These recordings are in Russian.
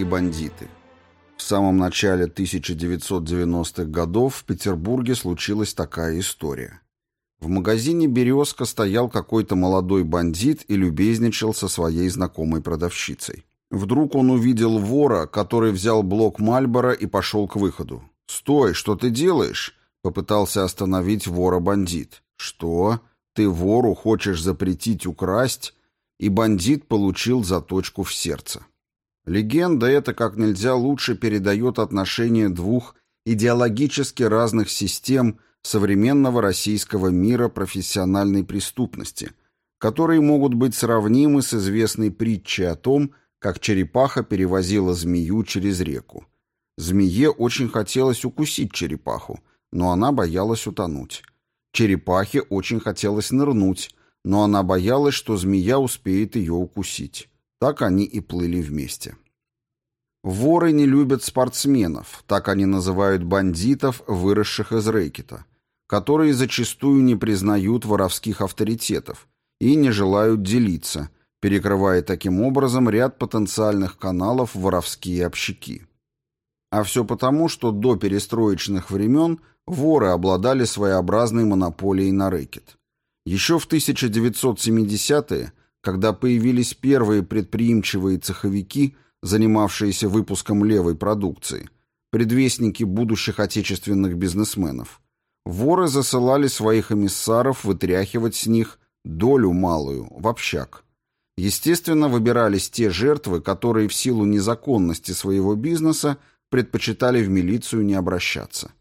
и бандиты. В самом начале 1990-х годов в Петербурге случилась такая история. В магазине «Березка» стоял какой-то молодой бандит и любезничал со своей знакомой продавщицей. Вдруг он увидел вора, который взял блок Мальбора и пошел к выходу. «Стой, что ты делаешь?» — попытался остановить вора бандит. «Что? Ты вору хочешь запретить украсть?» И бандит получил заточку в сердце. Легенда эта как нельзя лучше передает отношения двух идеологически разных систем – современного российского мира профессиональной преступности, которые могут быть сравнимы с известной притчей о том, как черепаха перевозила змею через реку. Змее очень хотелось укусить черепаху, но она боялась утонуть. Черепахе очень хотелось нырнуть, но она боялась, что змея успеет ее укусить. Так они и плыли вместе. Воры не любят спортсменов, так они называют бандитов, выросших из рэкета которые зачастую не признают воровских авторитетов и не желают делиться, перекрывая таким образом ряд потенциальных каналов воровские общаки. А все потому, что до перестроечных времен воры обладали своеобразной монополией на рэкет. Еще в 1970-е, когда появились первые предприимчивые цеховики, занимавшиеся выпуском левой продукции, предвестники будущих отечественных бизнесменов, Воры засылали своих эмиссаров вытряхивать с них долю малую, в общак. Естественно, выбирались те жертвы, которые в силу незаконности своего бизнеса предпочитали в милицию не обращаться.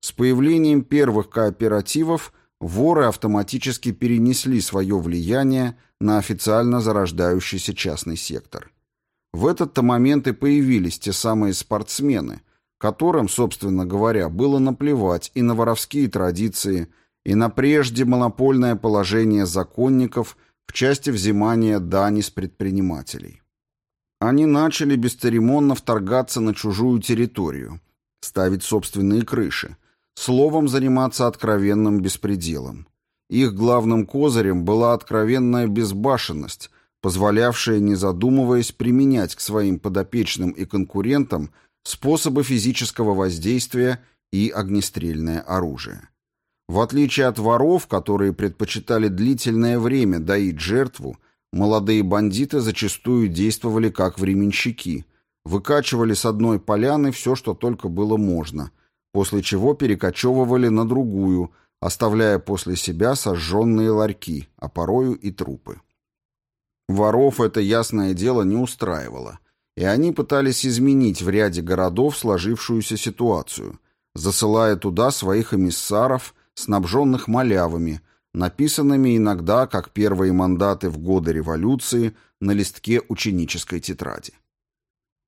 С появлением первых кооперативов воры автоматически перенесли свое влияние на официально зарождающийся частный сектор. В этот-то момент и появились те самые спортсмены – которым, собственно говоря, было наплевать и на воровские традиции, и на прежде монопольное положение законников в части взимания дани с предпринимателей. Они начали бесцеремонно вторгаться на чужую территорию, ставить собственные крыши, словом заниматься откровенным беспределом. Их главным козырем была откровенная безбашенность, позволявшая, не задумываясь, применять к своим подопечным и конкурентам способы физического воздействия и огнестрельное оружие. В отличие от воров, которые предпочитали длительное время доить жертву, молодые бандиты зачастую действовали как временщики, выкачивали с одной поляны все, что только было можно, после чего перекочевывали на другую, оставляя после себя сожженные ларьки, а порою и трупы. Воров это ясное дело не устраивало и они пытались изменить в ряде городов сложившуюся ситуацию, засылая туда своих эмиссаров, снабженных малявами, написанными иногда, как первые мандаты в годы революции, на листке ученической тетради.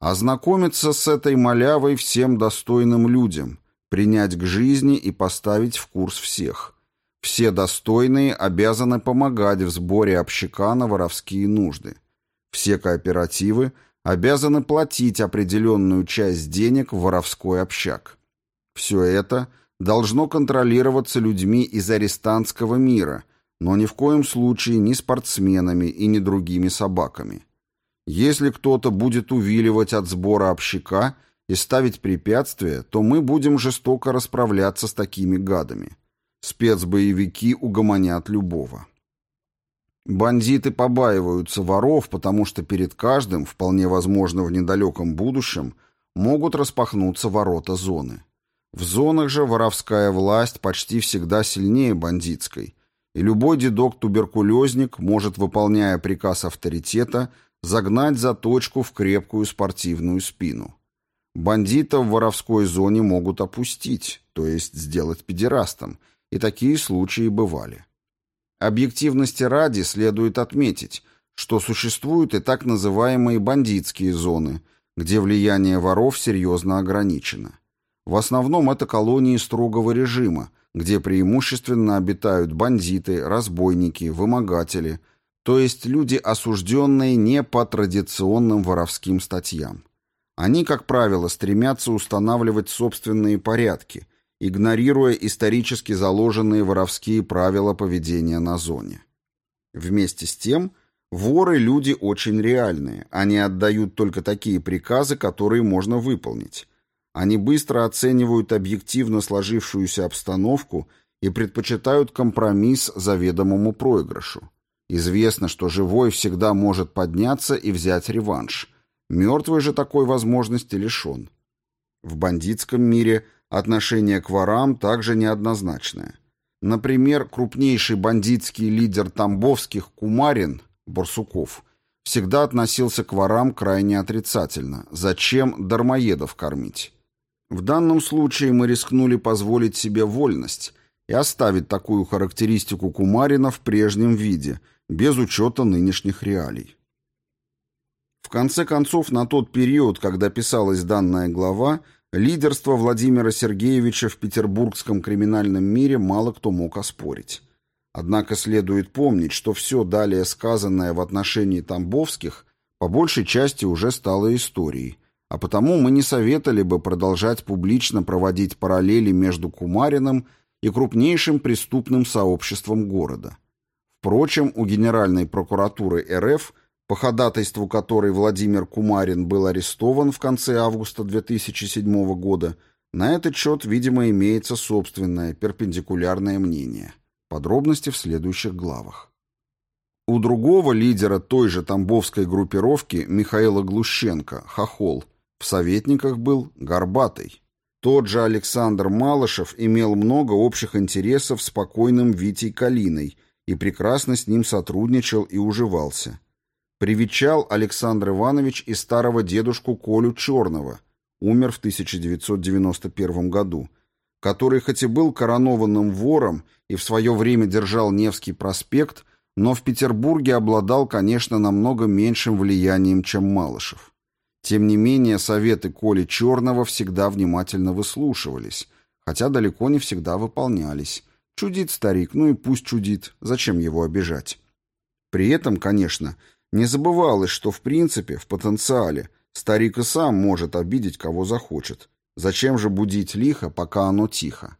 Ознакомиться с этой малявой всем достойным людям, принять к жизни и поставить в курс всех. Все достойные обязаны помогать в сборе общака на воровские нужды. Все кооперативы – обязаны платить определенную часть денег в воровской общак. Все это должно контролироваться людьми из арестантского мира, но ни в коем случае не спортсменами и не другими собаками. Если кто-то будет увиливать от сбора общака и ставить препятствия, то мы будем жестоко расправляться с такими гадами. Спецбоевики угомонят любого. Бандиты побаиваются воров, потому что перед каждым, вполне возможно в недалеком будущем, могут распахнуться ворота зоны. В зонах же воровская власть почти всегда сильнее бандитской, и любой дедок-туберкулезник может, выполняя приказ авторитета, загнать заточку в крепкую спортивную спину. Бандита в воровской зоне могут опустить, то есть сделать педерастом, и такие случаи бывали. Объективности ради следует отметить, что существуют и так называемые бандитские зоны, где влияние воров серьезно ограничено. В основном это колонии строгого режима, где преимущественно обитают бандиты, разбойники, вымогатели, то есть люди, осужденные не по традиционным воровским статьям. Они, как правило, стремятся устанавливать собственные порядки, игнорируя исторически заложенные воровские правила поведения на зоне. Вместе с тем, Воры – люди очень реальные. Они отдают только такие приказы, которые можно выполнить. Они быстро оценивают объективно сложившуюся обстановку и предпочитают компромисс заведомому проигрышу. Известно, что живой всегда может подняться и взять реванш. Мертвый же такой возможности лишен. В бандитском мире отношение к ворам также неоднозначное. Например, крупнейший бандитский лидер Тамбовских Кумарин, Барсуков, всегда относился к ворам крайне отрицательно. Зачем дармоедов кормить? В данном случае мы рискнули позволить себе вольность и оставить такую характеристику Кумарина в прежнем виде, без учета нынешних реалий. Конце концов, на тот период, когда писалась данная глава, лидерство Владимира Сергеевича в петербургском криминальном мире мало кто мог оспорить. Однако следует помнить, что все далее сказанное в отношении Тамбовских по большей части уже стало историей, а потому мы не советовали бы продолжать публично проводить параллели между Кумариным и крупнейшим преступным сообществом города. Впрочем, у Генеральной прокуратуры РФ, по ходатайству которой Владимир Кумарин был арестован в конце августа 2007 года, на этот счет, видимо, имеется собственное перпендикулярное мнение. Подробности в следующих главах. У другого лидера той же тамбовской группировки Михаила Глущенко, Хохол, в советниках был Горбатый. Тот же Александр Малышев имел много общих интересов с покойным Витей Калиной и прекрасно с ним сотрудничал и уживался. Привечал Александр Иванович и старого дедушку Колю Черного, умер в 1991 году, который хоть и был коронованным вором и в свое время держал Невский проспект, но в Петербурге обладал, конечно, намного меньшим влиянием, чем Малышев. Тем не менее, советы Коли Черного всегда внимательно выслушивались, хотя далеко не всегда выполнялись. Чудит старик, ну и пусть чудит, зачем его обижать? При этом, конечно, не забывалось, что в принципе, в потенциале, старик и сам может обидеть кого захочет. Зачем же будить лихо, пока оно тихо?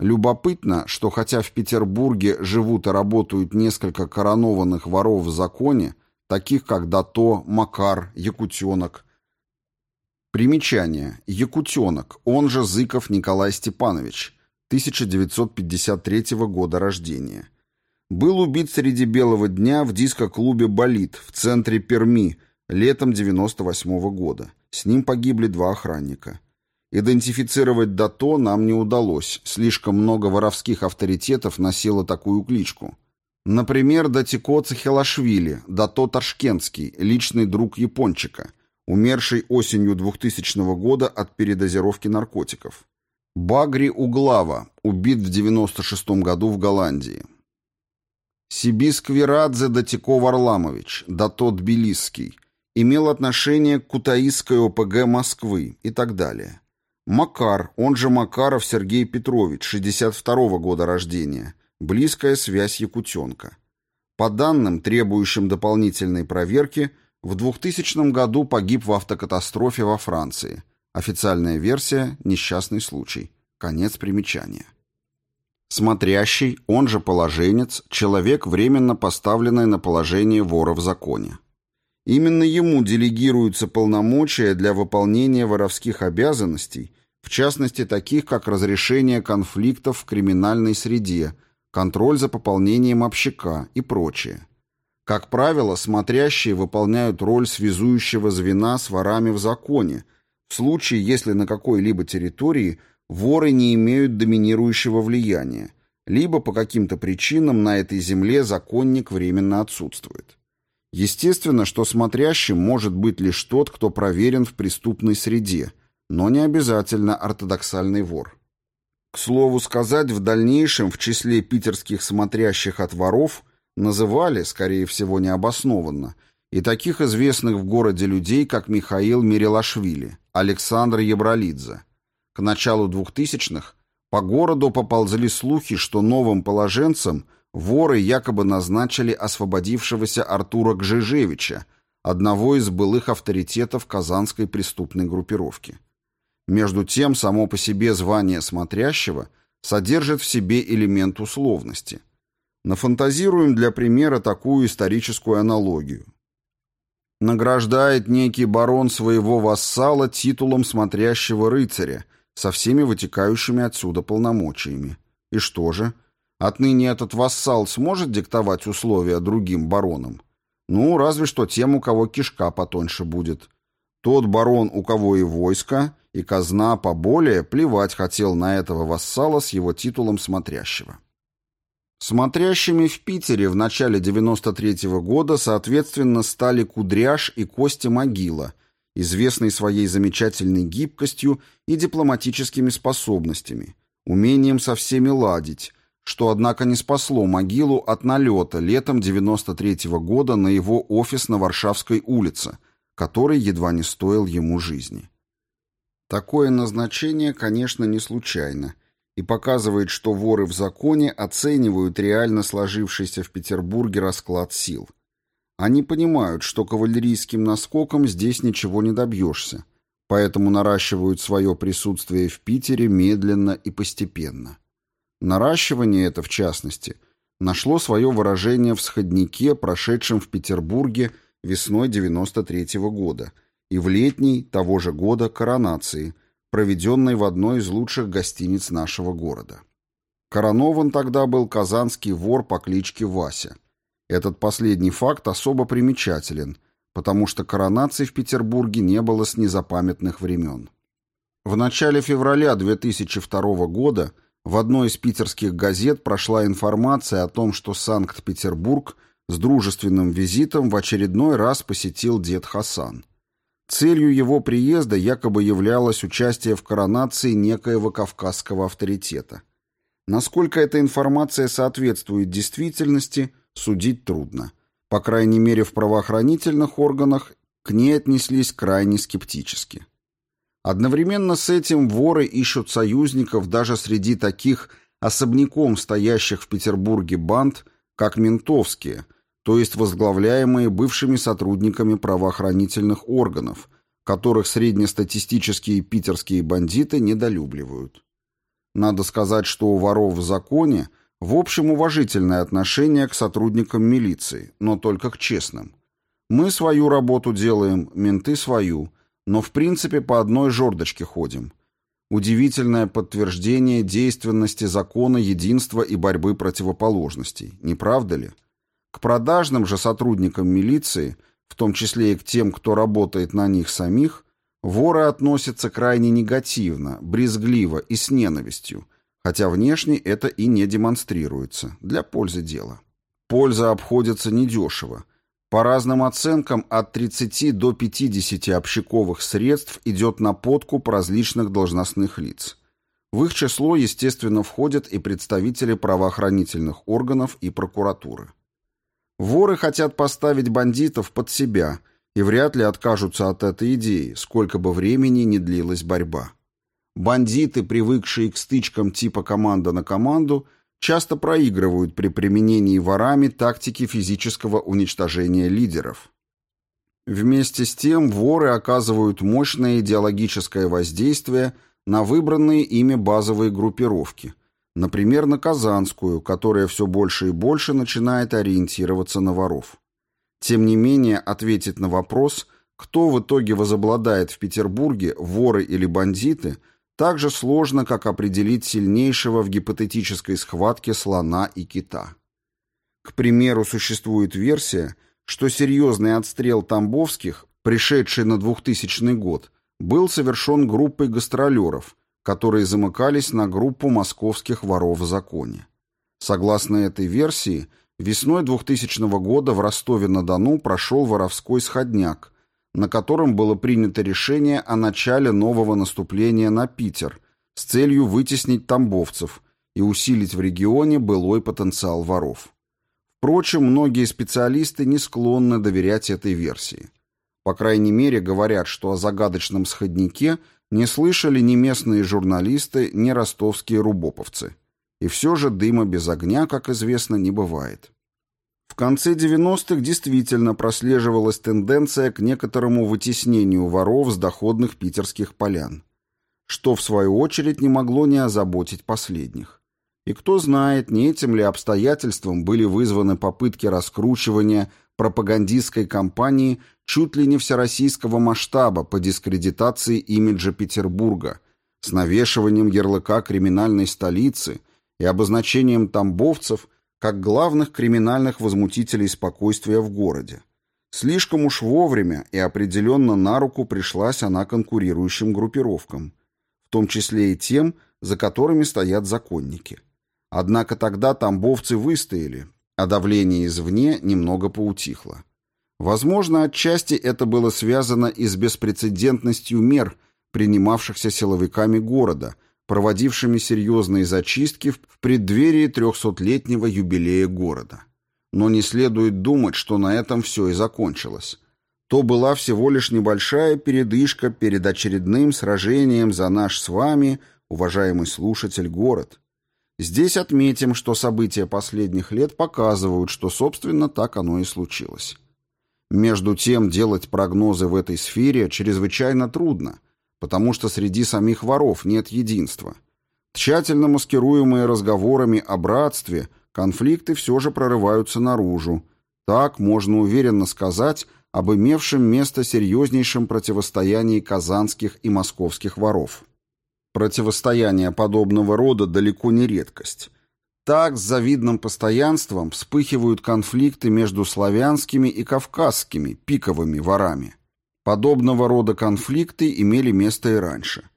Любопытно, что хотя в Петербурге живут и работают несколько коронованных воров в законе, таких как Дато, Макар, Якутенок. Примечание. Якутенок, он же Зыков Николай Степанович, 1953 года рождения. Был убит среди белого дня в диско-клубе «Болит» в центре Перми летом 98 -го года. С ним погибли два охранника. Идентифицировать Дато нам не удалось, слишком много воровских авторитетов носило такую кличку. Например, Датико Цехелашвили, Дато Ташкентский, личный друг Япончика, умерший осенью 2000 года от передозировки наркотиков. Багри Углава, убит в 96 году в Голландии. Сибис Квирадзе Датико Варламович, Дато Тбилисский, имел отношение к Кутаисской ОПГ Москвы и так далее. Макар, он же Макаров Сергей Петрович, 62 года рождения, Близкая связь якутенка. По данным, требующим дополнительной проверки, в 2000 году погиб в автокатастрофе во Франции. Официальная версия – несчастный случай. Конец примечания. Смотрящий, он же положенец, человек, временно поставленный на положение вора в законе. Именно ему делегируются полномочия для выполнения воровских обязанностей, в частности таких, как разрешение конфликтов в криминальной среде – контроль за пополнением общака и прочее. Как правило, смотрящие выполняют роль связующего звена с ворами в законе, в случае, если на какой-либо территории воры не имеют доминирующего влияния, либо по каким-то причинам на этой земле законник временно отсутствует. Естественно, что смотрящим может быть лишь тот, кто проверен в преступной среде, но не обязательно ортодоксальный вор. К слову сказать, в дальнейшем в числе питерских смотрящих от воров называли, скорее всего необоснованно, и таких известных в городе людей, как Михаил Мирелашвили, Александр Ебралидзе. К началу 2000-х по городу поползли слухи, что новым положенцам воры якобы назначили освободившегося Артура Гжижевича, одного из былых авторитетов казанской преступной группировки. Между тем, само по себе звание смотрящего содержит в себе элемент условности. Нафантазируем для примера такую историческую аналогию. Награждает некий барон своего вассала титулом смотрящего рыцаря со всеми вытекающими отсюда полномочиями. И что же? Отныне этот вассал сможет диктовать условия другим баронам? Ну, разве что тем, у кого кишка потоньше будет. Тот барон, у кого и войско, и казна поболее, плевать хотел на этого вассала с его титулом смотрящего. Смотрящими в Питере в начале 93 -го года, соответственно, стали Кудряш и Костя Могила, известный своей замечательной гибкостью и дипломатическими способностями, умением со всеми ладить, что, однако, не спасло Могилу от налета летом 93 -го года на его офис на Варшавской улице, который едва не стоил ему жизни. Такое назначение, конечно, не случайно – и показывает, что воры в законе оценивают реально сложившийся в Петербурге расклад сил. Они понимают, что кавалерийским наскоком здесь ничего не добьешься, поэтому наращивают свое присутствие в Питере медленно и постепенно. Наращивание это, в частности, нашло свое выражение в сходнике, прошедшем в Петербурге весной 93 -го года, и в летней того же года коронации – проведенной в одной из лучших гостиниц нашего города. Коронован тогда был казанский вор по кличке Вася. Этот последний факт особо примечателен, потому что коронаций в Петербурге не было с незапамятных времен. В начале февраля 2002 года в одной из питерских газет прошла информация о том, что Санкт-Петербург с дружественным визитом в очередной раз посетил дед Хасан – Целью его приезда якобы являлось участие в коронации некоего кавказского авторитета. Насколько эта информация соответствует действительности, судить трудно. По крайней мере, в правоохранительных органах к ней отнеслись крайне скептически. Одновременно с этим воры ищут союзников даже среди таких особняком стоящих в Петербурге банд, как ментовские – то есть возглавляемые бывшими сотрудниками правоохранительных органов, которых среднестатистические питерские бандиты недолюбливают. Надо сказать, что у воров в законе в общем уважительное отношение к сотрудникам милиции, но только к честным. Мы свою работу делаем, менты свою, но в принципе по одной жердочке ходим. Удивительное подтверждение действенности закона единства и борьбы противоположностей, не правда ли? К продажным же сотрудникам милиции, в том числе и к тем, кто работает на них самих, воры относятся крайне негативно, брезгливо и с ненавистью, хотя внешне это и не демонстрируется, для пользы дела. Польза обходится недешево. По разным оценкам, от 30 до 50 общаковых средств идет на подкуп различных должностных лиц. В их число, естественно, входят и представители правоохранительных органов и прокуратуры. Воры хотят поставить бандитов под себя и вряд ли откажутся от этой идеи, сколько бы времени ни длилась борьба. Бандиты, привыкшие к стычкам типа команда на команду, часто проигрывают при применении ворами тактики физического уничтожения лидеров. Вместе с тем воры оказывают мощное идеологическое воздействие на выбранные ими базовые группировки – Например, на Казанскую, которая все больше и больше начинает ориентироваться на воров. Тем не менее, ответить на вопрос, кто в итоге возобладает в Петербурге, воры или бандиты, так же сложно, как определить сильнейшего в гипотетической схватке слона и кита. К примеру, существует версия, что серьезный отстрел Тамбовских, пришедший на 2000 год, был совершен группой гастролеров – которые замыкались на группу московских воров в законе. Согласно этой версии, весной 2000 года в Ростове-на-Дону прошел воровской сходняк, на котором было принято решение о начале нового наступления на Питер с целью вытеснить тамбовцев и усилить в регионе былой потенциал воров. Впрочем, многие специалисты не склонны доверять этой версии. По крайней мере, говорят, что о загадочном сходнике не слышали ни местные журналисты, ни ростовские рубоповцы. И все же дыма без огня, как известно, не бывает. В конце 90-х действительно прослеживалась тенденция к некоторому вытеснению воров с доходных питерских полян, что в свою очередь не могло не озаботить последних. И кто знает, не этим ли обстоятельством были вызваны попытки раскручивания пропагандистской кампании чуть ли не всероссийского масштаба по дискредитации имиджа Петербурга с навешиванием ярлыка криминальной столицы и обозначением тамбовцев как главных криминальных возмутителей спокойствия в городе. Слишком уж вовремя и определенно на руку пришлась она конкурирующим группировкам, в том числе и тем, за которыми стоят законники. Однако тогда тамбовцы выстояли, а давление извне немного поутихло. Возможно, отчасти это было связано и с беспрецедентностью мер, принимавшихся силовиками города, проводившими серьезные зачистки в преддверии трехсотлетнего юбилея города. Но не следует думать, что на этом все и закончилось. То была всего лишь небольшая передышка перед очередным сражением за наш с вами, уважаемый слушатель, город. Здесь отметим, что события последних лет показывают, что, собственно, так оно и случилось. Между тем, делать прогнозы в этой сфере чрезвычайно трудно, потому что среди самих воров нет единства. Тщательно маскируемые разговорами о братстве, конфликты все же прорываются наружу. Так можно уверенно сказать об имевшем место серьезнейшем противостоянии казанских и московских воров. Противостояние подобного рода далеко не редкость. Так с завидным постоянством вспыхивают конфликты между славянскими и кавказскими пиковыми ворами. Подобного рода конфликты имели место и раньше.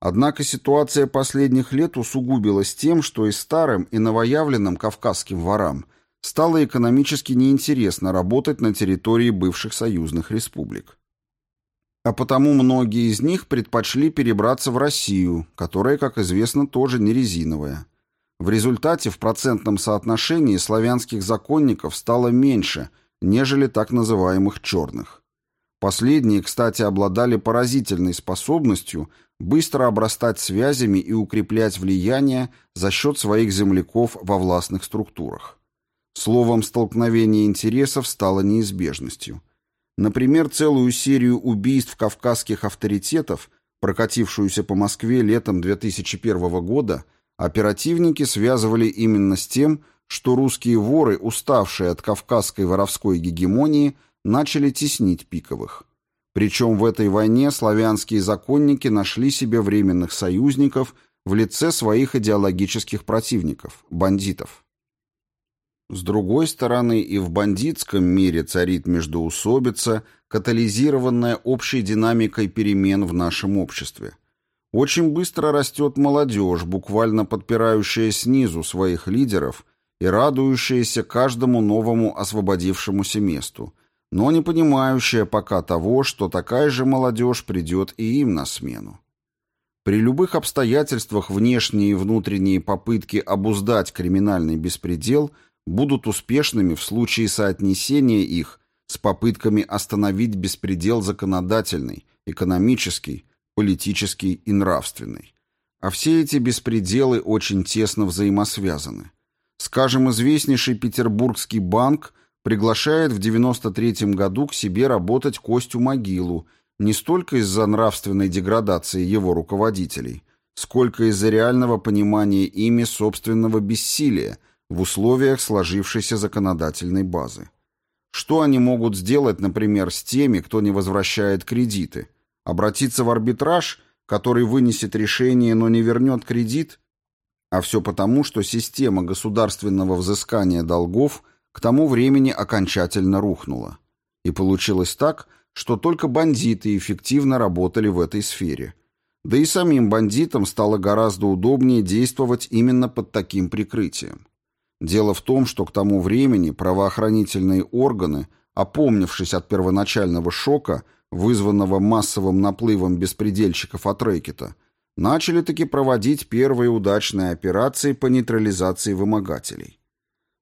Однако ситуация последних лет усугубилась тем, что и старым, и новоявленным кавказским ворам стало экономически неинтересно работать на территории бывших союзных республик а потому многие из них предпочли перебраться в Россию, которая, как известно, тоже не резиновая. В результате в процентном соотношении славянских законников стало меньше, нежели так называемых черных. Последние, кстати, обладали поразительной способностью быстро обрастать связями и укреплять влияние за счет своих земляков во властных структурах. Словом, столкновение интересов стало неизбежностью – Например, целую серию убийств кавказских авторитетов, прокатившуюся по Москве летом 2001 года, оперативники связывали именно с тем, что русские воры, уставшие от кавказской воровской гегемонии, начали теснить пиковых. Причем в этой войне славянские законники нашли себе временных союзников в лице своих идеологических противников – бандитов. С другой стороны, и в бандитском мире царит междоусобица, катализированная общей динамикой перемен в нашем обществе. Очень быстро растет молодежь, буквально подпирающая снизу своих лидеров и радующаяся каждому новому освободившемуся месту, но не понимающая пока того, что такая же молодежь придет и им на смену. При любых обстоятельствах внешние и внутренние попытки обуздать криминальный беспредел – будут успешными в случае соотнесения их с попытками остановить беспредел законодательный, экономический, политический и нравственный. А все эти беспределы очень тесно взаимосвязаны. Скажем, известнейший Петербургский банк приглашает в 93 году к себе работать Костю Могилу не столько из-за нравственной деградации его руководителей, сколько из-за реального понимания ими собственного бессилия – в условиях сложившейся законодательной базы. Что они могут сделать, например, с теми, кто не возвращает кредиты? Обратиться в арбитраж, который вынесет решение, но не вернет кредит? А все потому, что система государственного взыскания долгов к тому времени окончательно рухнула. И получилось так, что только бандиты эффективно работали в этой сфере. Да и самим бандитам стало гораздо удобнее действовать именно под таким прикрытием. Дело в том, что к тому времени правоохранительные органы, опомнившись от первоначального шока, вызванного массовым наплывом беспредельщиков от рэкета, начали таки проводить первые удачные операции по нейтрализации вымогателей.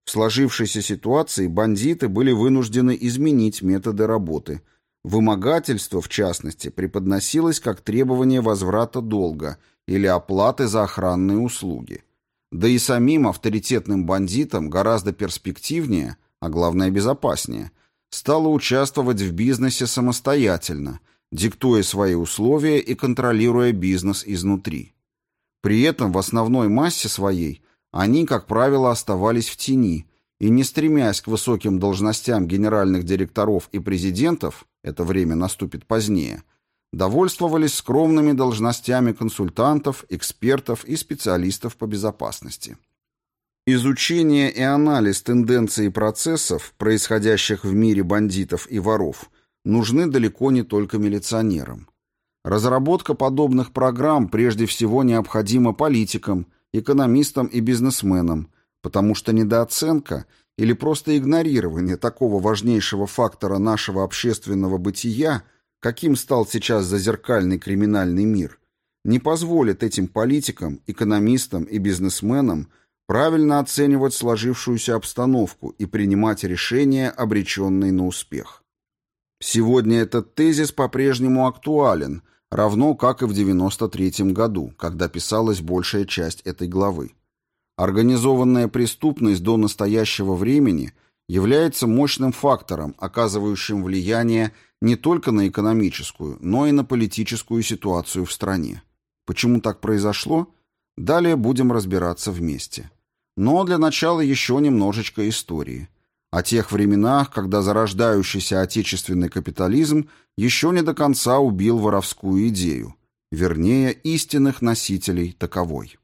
В сложившейся ситуации бандиты были вынуждены изменить методы работы. Вымогательство, в частности, преподносилось как требование возврата долга или оплаты за охранные услуги. Да и самим авторитетным бандитам гораздо перспективнее, а главное безопаснее, стало участвовать в бизнесе самостоятельно, диктуя свои условия и контролируя бизнес изнутри. При этом в основной массе своей они, как правило, оставались в тени и, не стремясь к высоким должностям генеральных директоров и президентов, это время наступит позднее, довольствовались скромными должностями консультантов, экспертов и специалистов по безопасности. Изучение и анализ тенденций процессов, происходящих в мире бандитов и воров, нужны далеко не только милиционерам. Разработка подобных программ прежде всего необходима политикам, экономистам и бизнесменам, потому что недооценка или просто игнорирование такого важнейшего фактора нашего общественного бытия, каким стал сейчас зазеркальный криминальный мир, не позволит этим политикам, экономистам и бизнесменам правильно оценивать сложившуюся обстановку и принимать решения, обреченные на успех. Сегодня этот тезис по-прежнему актуален, равно как и в 93 году, когда писалась большая часть этой главы. Организованная преступность до настоящего времени является мощным фактором, оказывающим влияние не только на экономическую, но и на политическую ситуацию в стране. Почему так произошло? Далее будем разбираться вместе. Но для начала еще немножечко истории. О тех временах, когда зарождающийся отечественный капитализм еще не до конца убил воровскую идею, вернее, истинных носителей таковой.